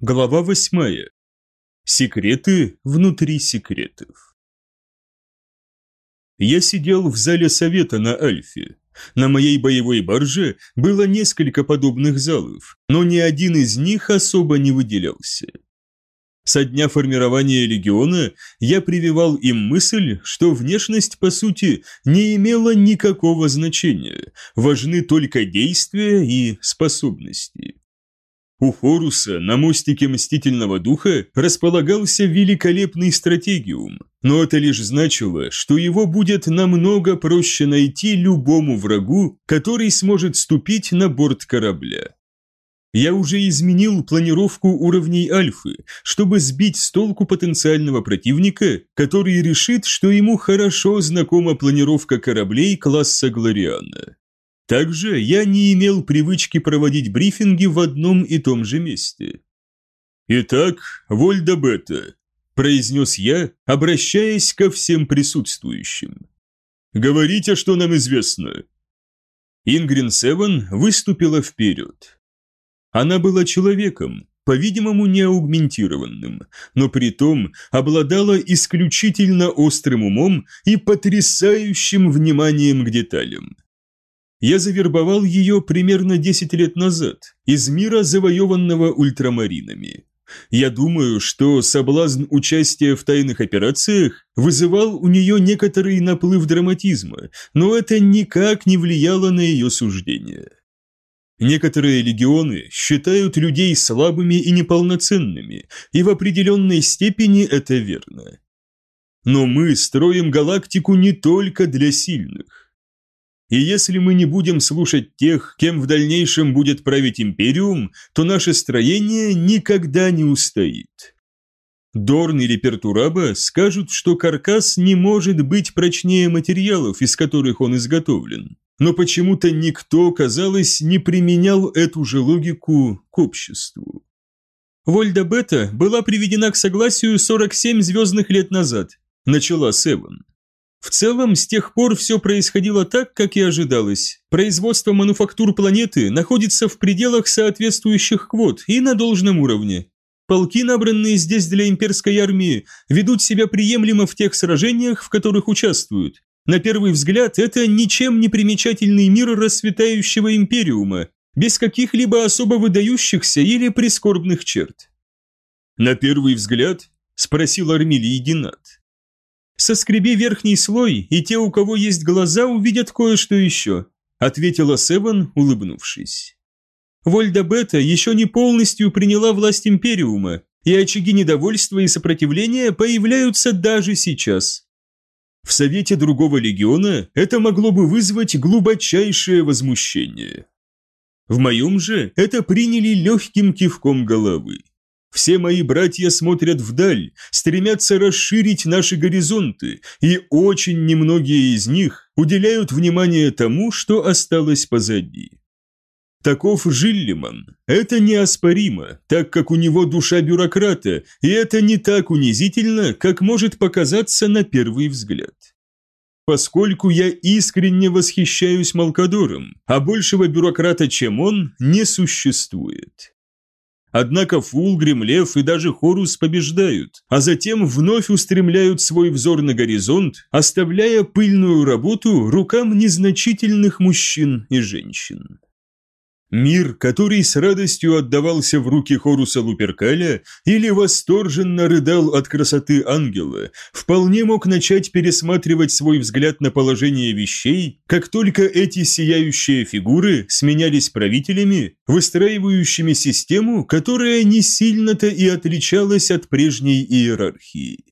Глава восьмая. Секреты внутри секретов. Я сидел в зале совета на Альфе. На моей боевой барже было несколько подобных залов, но ни один из них особо не выделялся. Со дня формирования легиона я прививал им мысль, что внешность, по сути, не имела никакого значения, важны только действия и способности. У Хоруса на мостике Мстительного Духа располагался великолепный стратегиум, но это лишь значило, что его будет намного проще найти любому врагу, который сможет ступить на борт корабля. Я уже изменил планировку уровней Альфы, чтобы сбить с толку потенциального противника, который решит, что ему хорошо знакома планировка кораблей класса Глориана. Также я не имел привычки проводить брифинги в одном и том же месте. «Итак, Вольда Бета», – произнес я, обращаясь ко всем присутствующим. «Говорите, что нам известно». Ингрин Севен выступила вперед. Она была человеком, по-видимому, не аугментированным, но при том обладала исключительно острым умом и потрясающим вниманием к деталям. Я завербовал ее примерно 10 лет назад, из мира, завоеванного ультрамаринами. Я думаю, что соблазн участия в тайных операциях вызывал у нее некоторый наплыв драматизма, но это никак не влияло на ее суждение. Некоторые легионы считают людей слабыми и неполноценными, и в определенной степени это верно. Но мы строим галактику не только для сильных. И если мы не будем слушать тех, кем в дальнейшем будет править Империум, то наше строение никогда не устоит. Дорн или Пертураба скажут, что каркас не может быть прочнее материалов, из которых он изготовлен. Но почему-то никто, казалось, не применял эту же логику к обществу. Вольда Бета была приведена к согласию 47 звездных лет назад, начала Севен. В целом, с тех пор все происходило так, как и ожидалось. Производство мануфактур планеты находится в пределах соответствующих квот и на должном уровне. Полки, набранные здесь для имперской армии, ведут себя приемлемо в тех сражениях, в которых участвуют. На первый взгляд, это ничем не примечательный мир расцветающего империума, без каких-либо особо выдающихся или прискорбных черт. «На первый взгляд?» – спросил Армилий Геннат. «Соскреби верхний слой, и те, у кого есть глаза, увидят кое-что еще», ответила Севан, улыбнувшись. Вольда Бета еще не полностью приняла власть Империума, и очаги недовольства и сопротивления появляются даже сейчас. В совете другого легиона это могло бы вызвать глубочайшее возмущение. В моем же это приняли легким кивком головы. Все мои братья смотрят вдаль, стремятся расширить наши горизонты, и очень немногие из них уделяют внимание тому, что осталось позади. Таков Жиллиман. Это неоспоримо, так как у него душа бюрократа, и это не так унизительно, как может показаться на первый взгляд. Поскольку я искренне восхищаюсь Малкадором, а большего бюрократа, чем он, не существует. Однако Фулгрим, Лев и даже Хорус побеждают, а затем вновь устремляют свой взор на горизонт, оставляя пыльную работу рукам незначительных мужчин и женщин. Мир, который с радостью отдавался в руки Хоруса Луперкаля или восторженно рыдал от красоты ангела, вполне мог начать пересматривать свой взгляд на положение вещей, как только эти сияющие фигуры сменялись правителями, выстраивающими систему, которая не сильно-то и отличалась от прежней иерархии.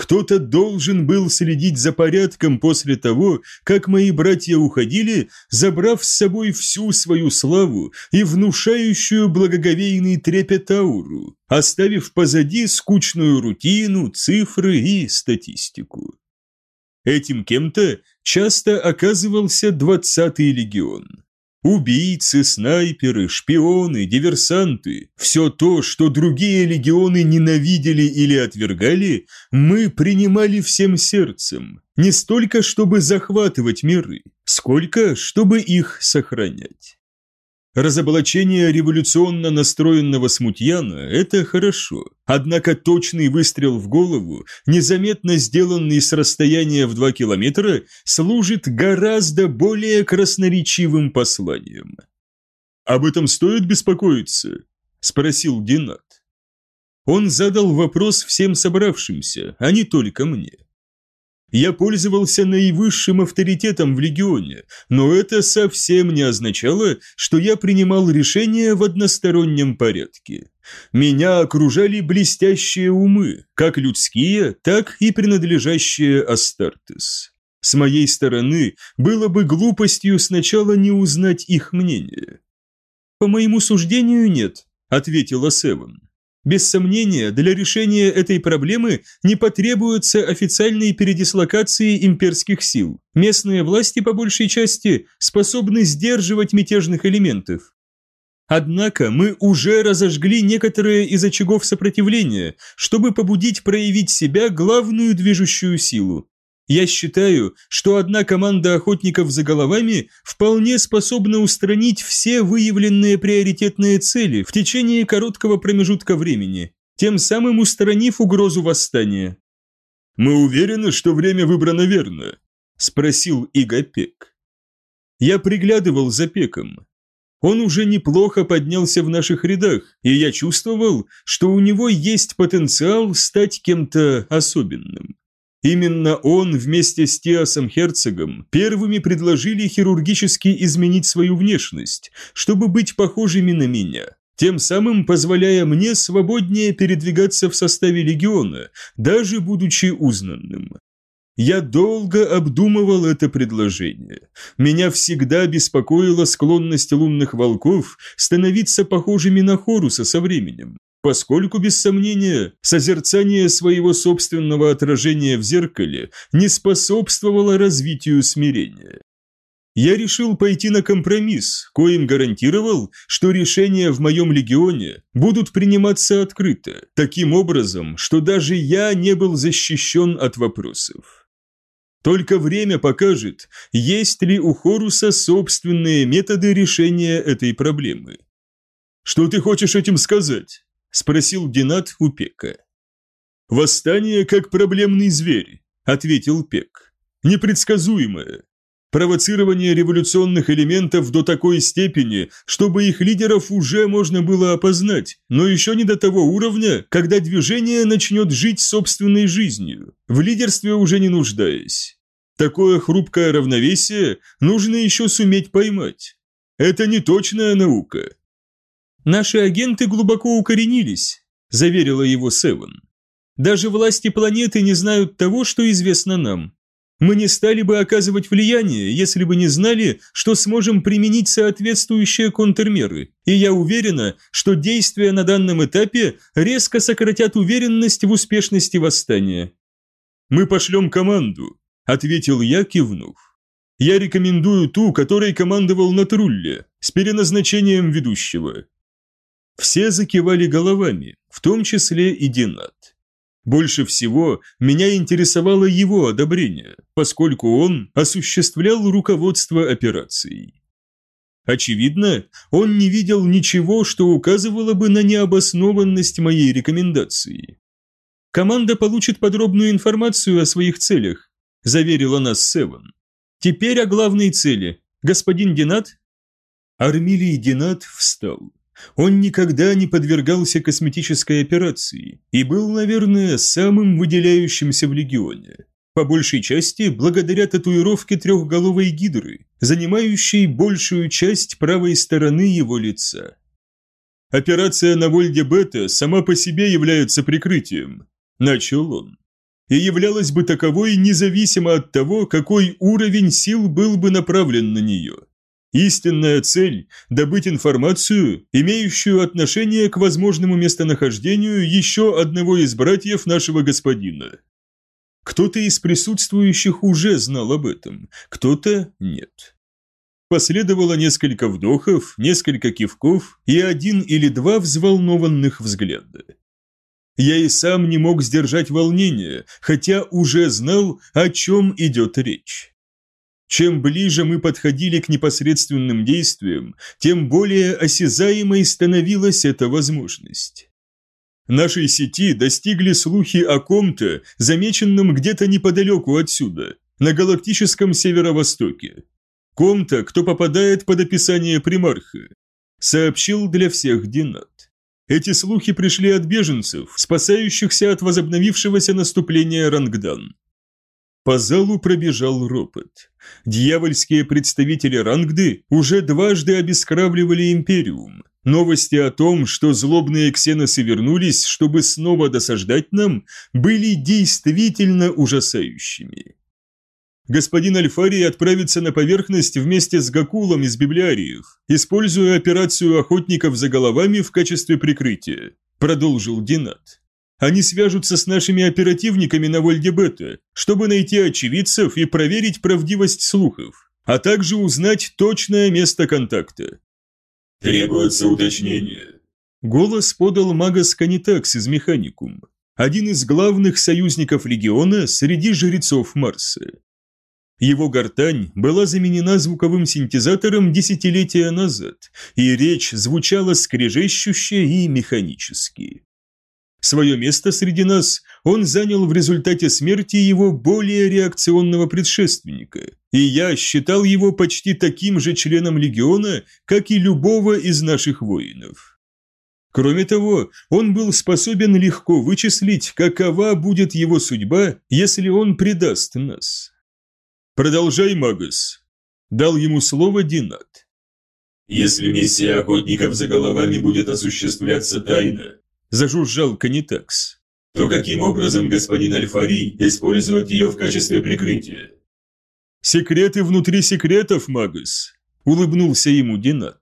Кто-то должен был следить за порядком после того, как мои братья уходили, забрав с собой всю свою славу и внушающую благоговейный трепет ауру, оставив позади скучную рутину, цифры и статистику. Этим кем-то часто оказывался двадцатый легион. Убийцы, снайперы, шпионы, диверсанты – все то, что другие легионы ненавидели или отвергали, мы принимали всем сердцем, не столько чтобы захватывать миры, сколько чтобы их сохранять. Разоблачение революционно настроенного смутьяна – это хорошо, однако точный выстрел в голову, незаметно сделанный с расстояния в два километра, служит гораздо более красноречивым посланием. «Об этом стоит беспокоиться?» – спросил Динат. Он задал вопрос всем собравшимся, а не только мне. Я пользовался наивысшим авторитетом в легионе, но это совсем не означало, что я принимал решения в одностороннем порядке. Меня окружали блестящие умы, как людские, так и принадлежащие Астартес. С моей стороны было бы глупостью сначала не узнать их мнение. «По моему суждению, нет», — ответила Севен. Без сомнения, для решения этой проблемы не потребуются официальные передислокации имперских сил. Местные власти, по большей части, способны сдерживать мятежных элементов. Однако мы уже разожгли некоторые из очагов сопротивления, чтобы побудить проявить себя главную движущую силу. Я считаю, что одна команда охотников за головами вполне способна устранить все выявленные приоритетные цели в течение короткого промежутка времени, тем самым устранив угрозу восстания. «Мы уверены, что время выбрано верно?» – спросил Игопек. Я приглядывал за Пеком. Он уже неплохо поднялся в наших рядах, и я чувствовал, что у него есть потенциал стать кем-то особенным. Именно он вместе с Теосом Херцогом первыми предложили хирургически изменить свою внешность, чтобы быть похожими на меня, тем самым позволяя мне свободнее передвигаться в составе легиона, даже будучи узнанным. Я долго обдумывал это предложение. Меня всегда беспокоила склонность лунных волков становиться похожими на Хоруса со временем поскольку, без сомнения, созерцание своего собственного отражения в зеркале не способствовало развитию смирения. Я решил пойти на компромисс, коим гарантировал, что решения в моем легионе будут приниматься открыто, таким образом, что даже я не был защищен от вопросов. Только время покажет, есть ли у Хоруса собственные методы решения этой проблемы. Что ты хочешь этим сказать? – спросил Динат у Пека. «Восстание как проблемный зверь», – ответил Пек. «Непредсказуемое. Провоцирование революционных элементов до такой степени, чтобы их лидеров уже можно было опознать, но еще не до того уровня, когда движение начнет жить собственной жизнью, в лидерстве уже не нуждаясь. Такое хрупкое равновесие нужно еще суметь поймать. Это не точная наука, «Наши агенты глубоко укоренились», – заверила его Севен. «Даже власти планеты не знают того, что известно нам. Мы не стали бы оказывать влияние, если бы не знали, что сможем применить соответствующие контрмеры, и я уверена, что действия на данном этапе резко сократят уверенность в успешности восстания». «Мы пошлем команду», – ответил я, кивнув. «Я рекомендую ту, которой командовал Натрулле, с переназначением ведущего. Все закивали головами, в том числе и Динат. Больше всего меня интересовало его одобрение, поскольку он осуществлял руководство операцией. Очевидно, он не видел ничего, что указывало бы на необоснованность моей рекомендации. «Команда получит подробную информацию о своих целях», – заверила нас Севен. «Теперь о главной цели. Господин Динат?» Армилий Динат встал. Он никогда не подвергался косметической операции и был, наверное, самым выделяющимся в легионе. По большей части благодаря татуировке трехголовой гидры, занимающей большую часть правой стороны его лица. «Операция на Вольде Бета сама по себе является прикрытием», – начал он. «И являлась бы таковой независимо от того, какой уровень сил был бы направлен на нее». Истинная цель – добыть информацию, имеющую отношение к возможному местонахождению еще одного из братьев нашего господина. Кто-то из присутствующих уже знал об этом, кто-то нет. Последовало несколько вдохов, несколько кивков и один или два взволнованных взгляда. Я и сам не мог сдержать волнение, хотя уже знал, о чем идет речь. Чем ближе мы подходили к непосредственным действиям, тем более осязаемой становилась эта возможность. Нашей сети достигли слухи о ком-то, замеченном где-то неподалеку отсюда, на галактическом северо-востоке. Ком-то, кто попадает под описание примарха. Сообщил для всех Динат. Эти слухи пришли от беженцев, спасающихся от возобновившегося наступления Рангдан. По залу пробежал ропот. Дьявольские представители Рангды уже дважды обескравливали Империум. Новости о том, что злобные ксеносы вернулись, чтобы снова досаждать нам, были действительно ужасающими. Господин Альфарий отправится на поверхность вместе с Гакулом из библиариев, используя операцию охотников за головами в качестве прикрытия, продолжил Динат. Они свяжутся с нашими оперативниками на Вольдебета, чтобы найти очевидцев и проверить правдивость слухов, а также узнать точное место контакта. Требуется уточнение. Голос подал магас Канитакс из Механикум, один из главных союзников Легиона среди жрецов Марса. Его гортань была заменена звуковым синтезатором десятилетия назад, и речь звучала скрежещуще и механически. Свое место среди нас он занял в результате смерти его более реакционного предшественника, и я считал его почти таким же членом легиона, как и любого из наших воинов. Кроме того, он был способен легко вычислить, какова будет его судьба, если он предаст нас. «Продолжай, Магас», – дал ему слово Динат. «Если миссия охотников за головами будет осуществляться тайно, зажужжал Канитакс. То каким образом господин Альфари использует ее в качестве прикрытия? Секреты внутри секретов, Магус, улыбнулся ему Динат.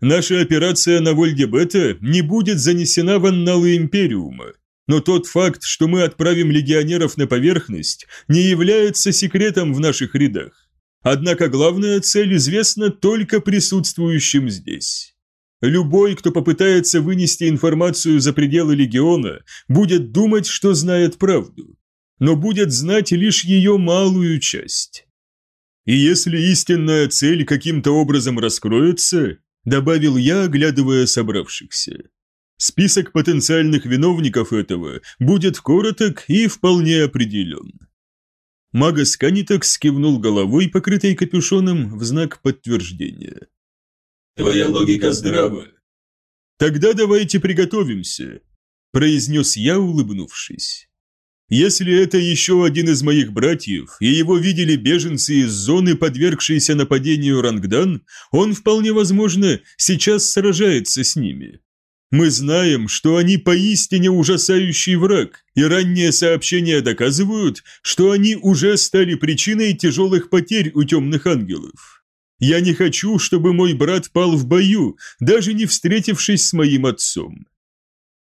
Наша операция на Вольдебета не будет занесена в анналы Империума, но тот факт, что мы отправим легионеров на поверхность, не является секретом в наших рядах. Однако главная цель известна только присутствующим здесь. Любой, кто попытается вынести информацию за пределы легиона, будет думать, что знает правду, но будет знать лишь ее малую часть. И если истинная цель каким-то образом раскроется, добавил я, оглядывая собравшихся, список потенциальных виновников этого будет короток и вполне определен. Магас Канитакс кивнул головой, покрытой капюшоном, в знак подтверждения. Твоя логика здрава. Тогда давайте приготовимся, произнес я, улыбнувшись. Если это еще один из моих братьев, и его видели беженцы из зоны, подвергшиеся нападению Рангдан, он, вполне возможно, сейчас сражается с ними. Мы знаем, что они поистине ужасающий враг, и ранние сообщения доказывают, что они уже стали причиной тяжелых потерь у темных ангелов. Я не хочу, чтобы мой брат пал в бою, даже не встретившись с моим отцом.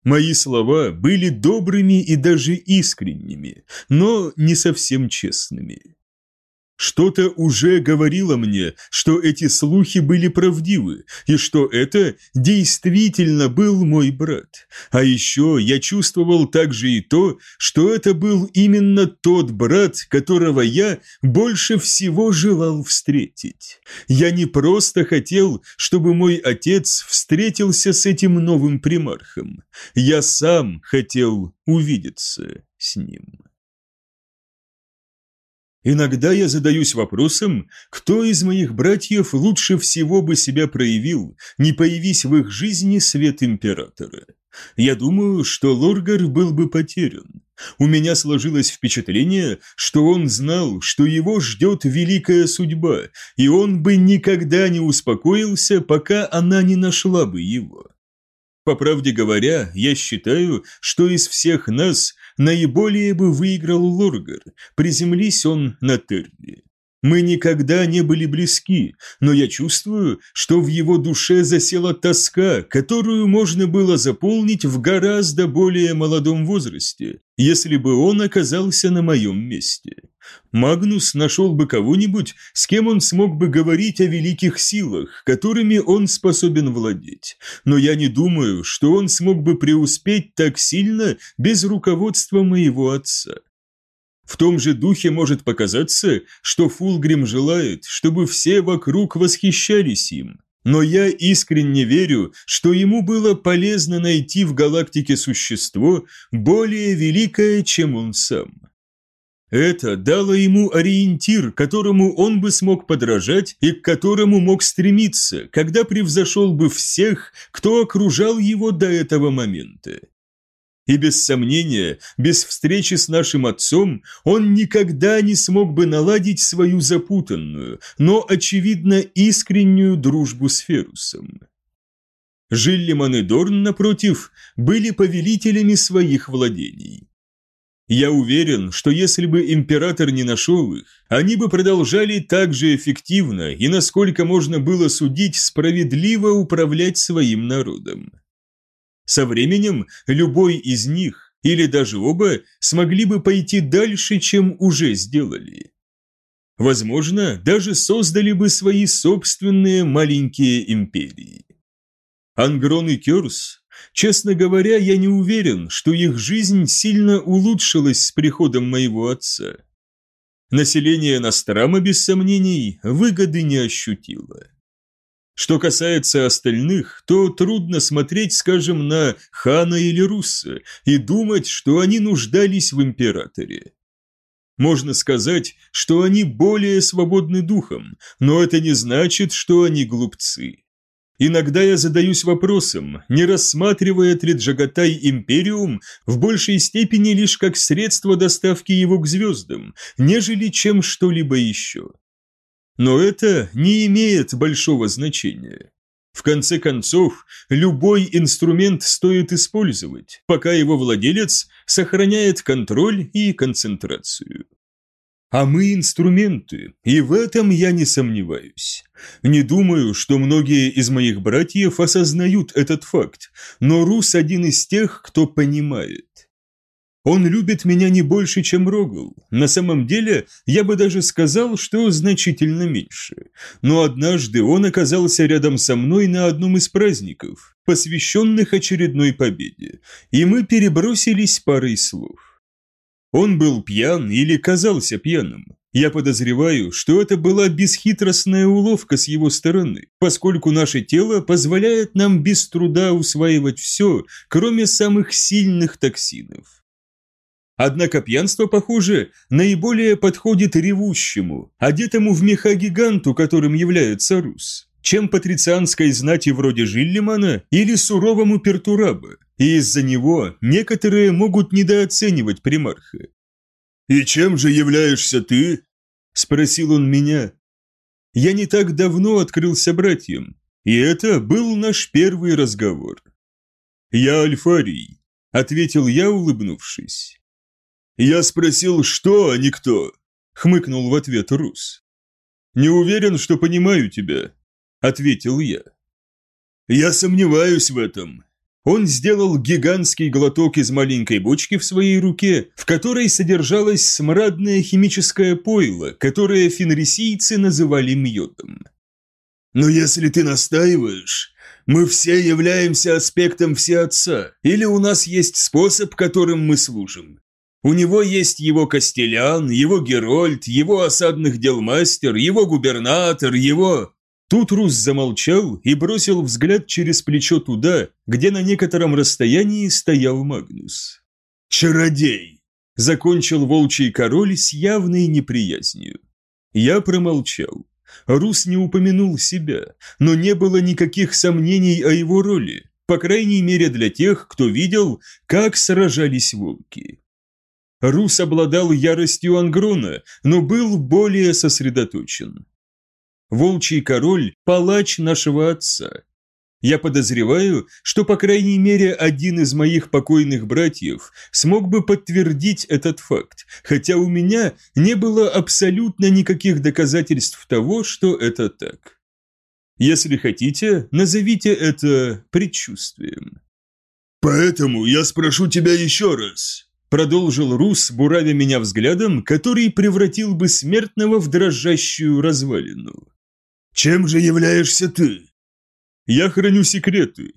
Мои слова были добрыми и даже искренними, но не совсем честными. Что-то уже говорило мне, что эти слухи были правдивы, и что это действительно был мой брат. А еще я чувствовал также и то, что это был именно тот брат, которого я больше всего желал встретить. Я не просто хотел, чтобы мой отец встретился с этим новым примархом. Я сам хотел увидеться с ним. Иногда я задаюсь вопросом, кто из моих братьев лучше всего бы себя проявил, не появись в их жизни свет императора. Я думаю, что Лоргар был бы потерян. У меня сложилось впечатление, что он знал, что его ждет великая судьба, и он бы никогда не успокоился, пока она не нашла бы его. По правде говоря, я считаю, что из всех нас наиболее бы выиграл Лоргар, приземлись он на Терли. Мы никогда не были близки, но я чувствую, что в его душе засела тоска, которую можно было заполнить в гораздо более молодом возрасте, если бы он оказался на моем месте. Магнус нашел бы кого-нибудь, с кем он смог бы говорить о великих силах, которыми он способен владеть. Но я не думаю, что он смог бы преуспеть так сильно без руководства моего отца. В том же духе может показаться, что Фулгрим желает, чтобы все вокруг восхищались им. Но я искренне верю, что ему было полезно найти в галактике существо более великое, чем он сам. Это дало ему ориентир, которому он бы смог подражать и к которому мог стремиться, когда превзошел бы всех, кто окружал его до этого момента. И без сомнения, без встречи с нашим отцом, он никогда не смог бы наладить свою запутанную, но, очевидно, искреннюю дружбу с Ферусом. Жиллиман и Дорн, напротив, были повелителями своих владений. Я уверен, что если бы император не нашел их, они бы продолжали так же эффективно и, насколько можно было судить, справедливо управлять своим народом. Со временем любой из них, или даже оба, смогли бы пойти дальше, чем уже сделали. Возможно, даже создали бы свои собственные маленькие империи. Ангрон и Кёрс, честно говоря, я не уверен, что их жизнь сильно улучшилась с приходом моего отца. Население Настрама, без сомнений, выгоды не ощутило. Что касается остальных, то трудно смотреть, скажем, на хана или русса и думать, что они нуждались в императоре. Можно сказать, что они более свободны духом, но это не значит, что они глупцы. Иногда я задаюсь вопросом, не рассматривает ли Джагатай Империум в большей степени лишь как средство доставки его к звездам, нежели чем что-либо еще. Но это не имеет большого значения. В конце концов, любой инструмент стоит использовать, пока его владелец сохраняет контроль и концентрацию. А мы инструменты, и в этом я не сомневаюсь. Не думаю, что многие из моих братьев осознают этот факт, но Рус один из тех, кто понимает. Он любит меня не больше, чем Рогл. На самом деле, я бы даже сказал, что значительно меньше. Но однажды он оказался рядом со мной на одном из праздников, посвященных очередной победе, и мы перебросились парой слов. Он был пьян или казался пьяным. Я подозреваю, что это была бесхитростная уловка с его стороны, поскольку наше тело позволяет нам без труда усваивать все, кроме самых сильных токсинов. Однако пьянство, похоже, наиболее подходит ревущему, одетому в меха гиганту, которым является Рус, чем патрицианской знати вроде Жиллимана или суровому Пертураба, и из-за него некоторые могут недооценивать примарха. «И чем же являешься ты?» – спросил он меня. Я не так давно открылся братьям, и это был наш первый разговор. «Я Альфарий», – ответил я, улыбнувшись. «Я спросил, что, а не кто?» – хмыкнул в ответ Рус. «Не уверен, что понимаю тебя», – ответил я. «Я сомневаюсь в этом». Он сделал гигантский глоток из маленькой бочки в своей руке, в которой содержалось смрадное химическое пойло, которое фенрисийцы называли мьотом. «Но если ты настаиваешь, мы все являемся аспектом Всеотца, или у нас есть способ, которым мы служим. У него есть его Костелян, его Герольд, его осадных дел мастер, его губернатор, его...» Тут Рус замолчал и бросил взгляд через плечо туда, где на некотором расстоянии стоял Магнус. «Чародей!» – закончил волчий король с явной неприязнью. Я промолчал. Рус не упомянул себя, но не было никаких сомнений о его роли, по крайней мере для тех, кто видел, как сражались волки. Рус обладал яростью Ангрона, но был более сосредоточен. Волчий король – палач нашего отца. Я подозреваю, что по крайней мере один из моих покойных братьев смог бы подтвердить этот факт, хотя у меня не было абсолютно никаких доказательств того, что это так. Если хотите, назовите это предчувствием. «Поэтому я спрошу тебя еще раз», Продолжил Рус, буравя меня взглядом, который превратил бы смертного в дрожащую развалину. «Чем же являешься ты?» «Я храню секреты».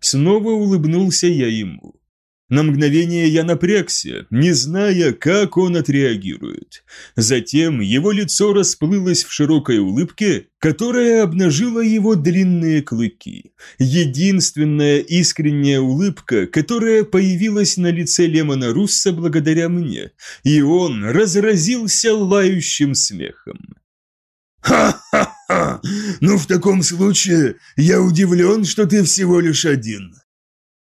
Снова улыбнулся я ему. На мгновение я напрягся, не зная, как он отреагирует. Затем его лицо расплылось в широкой улыбке, которая обнажила его длинные клыки. Единственная искренняя улыбка, которая появилась на лице Лемона Русса благодаря мне, и он разразился лающим смехом. «Ха-ха-ха! Ну, в таком случае я удивлен, что ты всего лишь один.